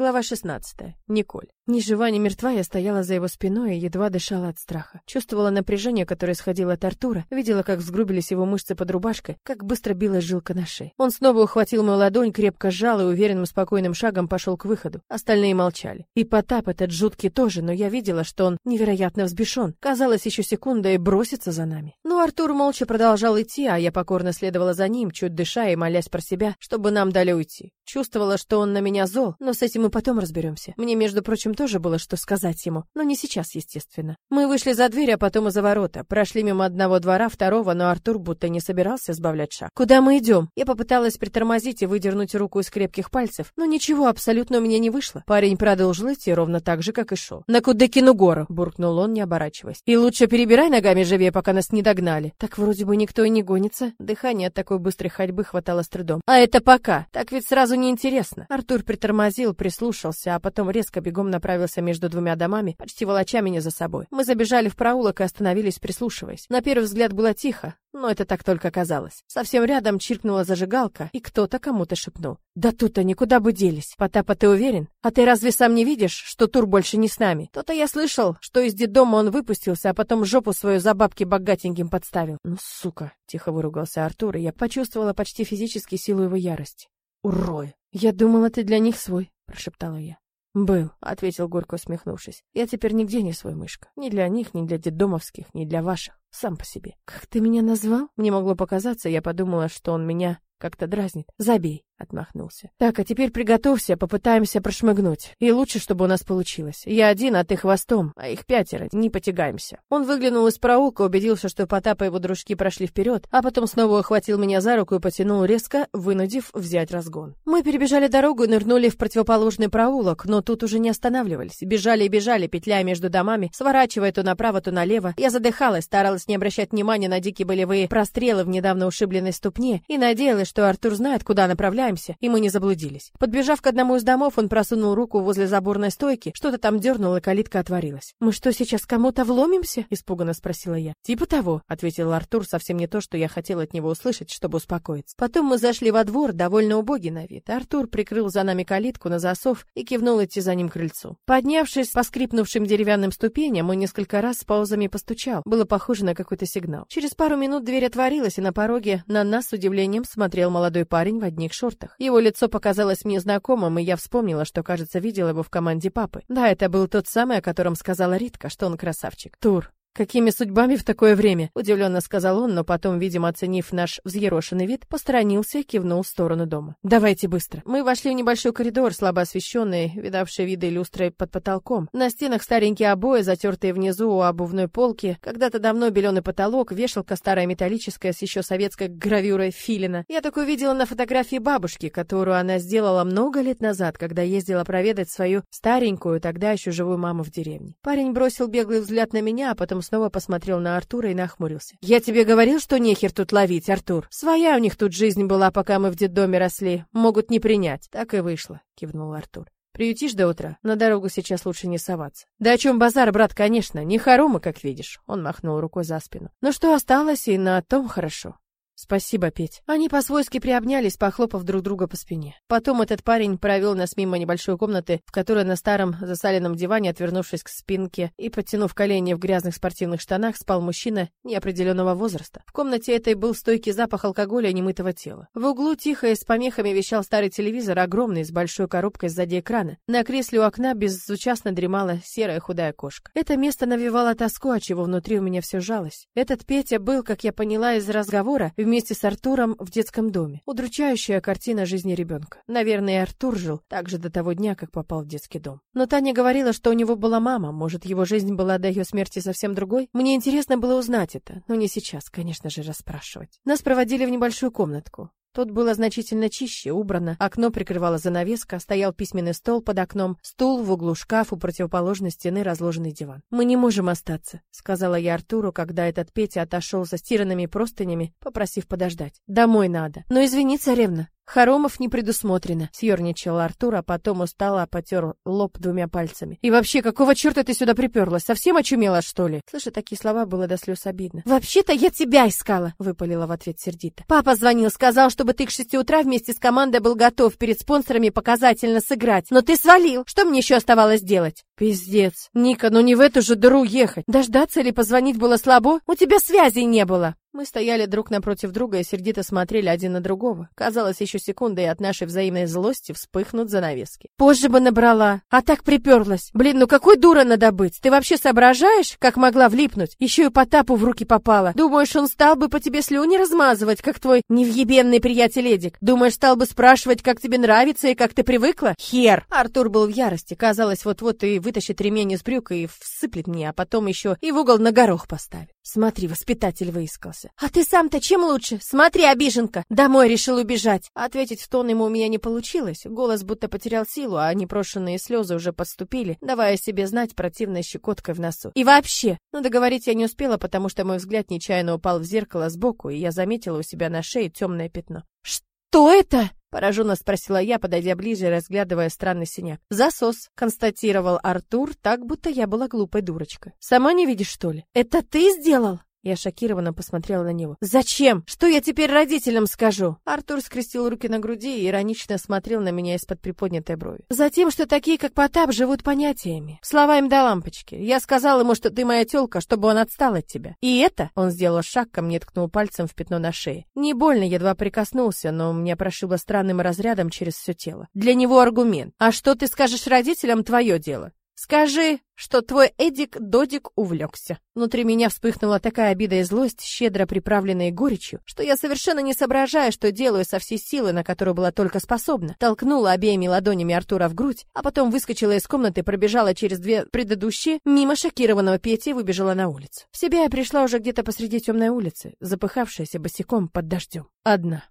Глава 16. Николь. Ни жива, ни мертва я стояла за его спиной и едва дышала от страха. Чувствовала напряжение, которое исходило от Артура, видела, как взгрубились его мышцы под рубашкой, как быстро билась жилка на шее. Он снова ухватил мою ладонь, крепко сжал и уверенным спокойным шагом пошел к выходу. Остальные молчали. И Потап этот жуткий тоже, но я видела, что он невероятно взбешен. Казалось, еще секунда и бросится за нами. Но Артур молча продолжал идти, а я покорно следовала за ним, чуть дыша и молясь про себя, чтобы нам дали уйти. Чувствовала, что он на меня зол, но с этим мы потом разберемся. Мне, между прочим, тоже было что сказать ему, но не сейчас, естественно. Мы вышли за дверь, а потом и за ворота. Прошли мимо одного двора, второго, но Артур будто не собирался сбавлять шаг. «Куда мы идем?» Я попыталась притормозить и выдернуть руку из крепких пальцев, но ничего абсолютно у меня не вышло. Парень продолжил идти ровно так же, как и шел. «На Кудыкину гору!» — буркнул он, не оборачиваясь. «И лучше перебирай ногами живее, пока нас не догнали». Так вроде бы никто и не гонится. Дыхание от такой быстрой ходьбы хватало с трудом. «А это пока. Так ведь сразу неинтересно». Артур притормозил, прислушался, а потом резко бегом направился между двумя домами, почти волоча меня за собой. Мы забежали в проулок и остановились, прислушиваясь. На первый взгляд было тихо, но это так только казалось. Совсем рядом чиркнула зажигалка, и кто-то кому-то шепнул. «Да тут-то никуда бы делись. Потапа, ты уверен? А ты разве сам не видишь, что Тур больше не с нами? То-то я слышал, что из детдома он выпустился, а потом жопу свою за бабки богатеньким подставил». «Ну, сука!» — тихо выругался Артур, и я почувствовала почти физически силу его ярости. «Урой! Я думала, ты для них свой», — прошептала я. «Был», — ответил горько усмехнувшись. «Я теперь нигде не свой мышка. Ни для них, ни для детдомовских, ни для ваших. Сам по себе». «Как ты меня назвал?» Мне могло показаться, я подумала, что он меня как-то дразнит. «Забей», — отмахнулся. «Так, а теперь приготовься, попытаемся прошмыгнуть. И лучше, чтобы у нас получилось. Я один, а ты хвостом, а их пятеро, не потягаемся». Он выглянул из проулка, убедился, что Потап и его дружки прошли вперед, а потом снова ухватил меня за руку и потянул резко, вынудив взять разгон. Мы перебежали дорогу и нырнули в противоположный проулок, но тут уже не останавливались. Бежали и бежали, петляя между домами, сворачивая то направо, то налево. Я задыхалась, старалась не обращать внимания на дикие болевые прострелы в недавно ушибленной ступне и надеялась, что Артур знает, куда направляемся, и мы не заблудились. Подбежав к одному из домов, он просунул руку возле заборной стойки, что-то там дернул, и калитка отворилась. «Мы что, сейчас кому-то вломимся?» — испуганно спросила я. «Типа того», — ответил Артур, совсем не то, что я хотела от него услышать, чтобы успокоиться. Потом мы зашли во двор, довольно убогий на вид. Артур прикрыл за нами калитку на засов и кивнул идти за ним к крыльцу. Поднявшись по скрипнувшим деревянным ступеням, он несколько раз с паузами постучал. Было похоже на какой-то сигнал. Через пару минут дверь отворилась, и на пороге на нас с удивлением смотрел молодой парень в одних шортах. Его лицо показалось мне знакомым, и я вспомнила, что, кажется, видела его в команде папы. Да, это был тот самый, о котором сказала Ритка, что он красавчик. Тур. «Какими судьбами в такое время?» — удивленно сказал он, но потом, видимо, оценив наш взъерошенный вид, посторонился и кивнул в сторону дома. «Давайте быстро». Мы вошли в небольшой коридор, слабо освещенный, видавший виды люстры под потолком. На стенах старенькие обои, затертые внизу у обувной полки, когда-то давно беленый потолок, вешалка старая металлическая с еще советской гравюрой филина. Я такую видела на фотографии бабушки, которую она сделала много лет назад, когда ездила проведать свою старенькую, тогда еще живую маму в деревне. Парень бросил беглый взгляд на меня, а потом снова посмотрел на Артура и нахмурился. «Я тебе говорил, что нехер тут ловить, Артур. Своя у них тут жизнь была, пока мы в детдоме росли. Могут не принять». Так и вышло, кивнул Артур. Приютишь до утра? На дорогу сейчас лучше не соваться. Да о чем базар, брат, конечно, не хоромы, как видишь. Он махнул рукой за спину. Но что осталось, и на том хорошо. «Спасибо, Петь». Они по-свойски приобнялись, похлопав друг друга по спине. Потом этот парень провел нас мимо небольшой комнаты, в которой на старом засаленном диване, отвернувшись к спинке и подтянув колени в грязных спортивных штанах, спал мужчина неопределенного возраста. В комнате этой был стойкий запах алкоголя и немытого тела. В углу тихо и с помехами вещал старый телевизор, огромный, с большой коробкой сзади экрана. На кресле у окна безучастно дремала серая худая кошка. Это место навевало тоску, от чего внутри у меня все жалось. Этот Петя был, как я поняла из разговора, в вместе с Артуром в детском доме. Удручающая картина жизни ребенка. Наверное, Артур жил так же до того дня, как попал в детский дом. Но Таня говорила, что у него была мама, может, его жизнь была до ее смерти совсем другой? Мне интересно было узнать это, но не сейчас, конечно же, расспрашивать. Нас проводили в небольшую комнатку. Тут было значительно чище, убрано, окно прикрывала занавеска, стоял письменный стол под окном, стул в углу шкаф у противоположной стены разложенный диван. «Мы не можем остаться», — сказала я Артуру, когда этот Петя отошел со стиранными простынями, попросив подождать. «Домой надо». «Но извини, царевна», Хоромов не предусмотрено, съерничал Артур, а потом устало потер лоб двумя пальцами. И вообще, какого черта ты сюда приперлась? Совсем очумела, что ли? Слыша такие слова, было до слез обидно. Вообще-то я тебя искала, выпалила в ответ сердито. Папа звонил, сказал, чтобы ты к шести утра вместе с командой был готов перед спонсорами показательно сыграть. Но ты свалил. Что мне еще оставалось делать? Пиздец. Ника, ну не в эту же дыру ехать. Дождаться или позвонить было слабо? У тебя связей не было. Мы стояли друг напротив друга и сердито смотрели один на другого. Казалось, еще секунда, и от нашей взаимной злости вспыхнут занавески. Позже бы набрала, а так приперлась. Блин, ну какой дура надо быть? Ты вообще соображаешь, как могла влипнуть? Еще и Потапу в руки попала. Думаешь, он стал бы по тебе слюни размазывать, как твой невъебенный приятель Эдик? Думаешь, стал бы спрашивать, как тебе нравится и как ты привыкла? Хер! Артур был в ярости. Казалось, вот-вот и вытащит ремень из брюка и всыплет мне, а потом еще и в угол на горох поставит. Смотри, воспитатель выискался. А ты сам-то чем лучше? Смотри, обиженка. Домой решил убежать. Ответить в тон ему у меня не получилось. Голос будто потерял силу, а непрошенные слезы уже подступили, давая себе знать противной щекоткой в носу. И вообще, но договорить я не успела, потому что мой взгляд нечаянно упал в зеркало сбоку, и я заметила у себя на шее темное пятно. Что это? Пораженно спросила я, подойдя ближе и разглядывая странный синяк. «Засос», — констатировал Артур, так будто я была глупой дурочкой. «Сама не видишь, что ли?» «Это ты сделал?» Я шокированно посмотрела на него. «Зачем? Что я теперь родителям скажу?» Артур скрестил руки на груди и иронично смотрел на меня из-под приподнятой брови. «Затем, что такие, как Потап, живут понятиями. Слова им до лампочки. Я сказал ему, что ты моя тёлка, чтобы он отстал от тебя. И это...» Он сделал шаг ко мне, ткнул пальцем в пятно на шее. Не больно, едва прикоснулся, но меня прошибло странным разрядом через все тело. Для него аргумент. «А что ты скажешь родителям, твое дело. Скажи, что твой Эдик Додик увлекся. Внутри меня вспыхнула такая обида и злость, щедро приправленная горечью, что я совершенно не соображая, что делаю со всей силы, на которую была только способна. Толкнула обеими ладонями Артура в грудь, а потом выскочила из комнаты, пробежала через две предыдущие, мимо шокированного Пети выбежала на улицу. В себя я пришла уже где-то посреди темной улицы, запыхавшаяся босиком под дождем. Одна.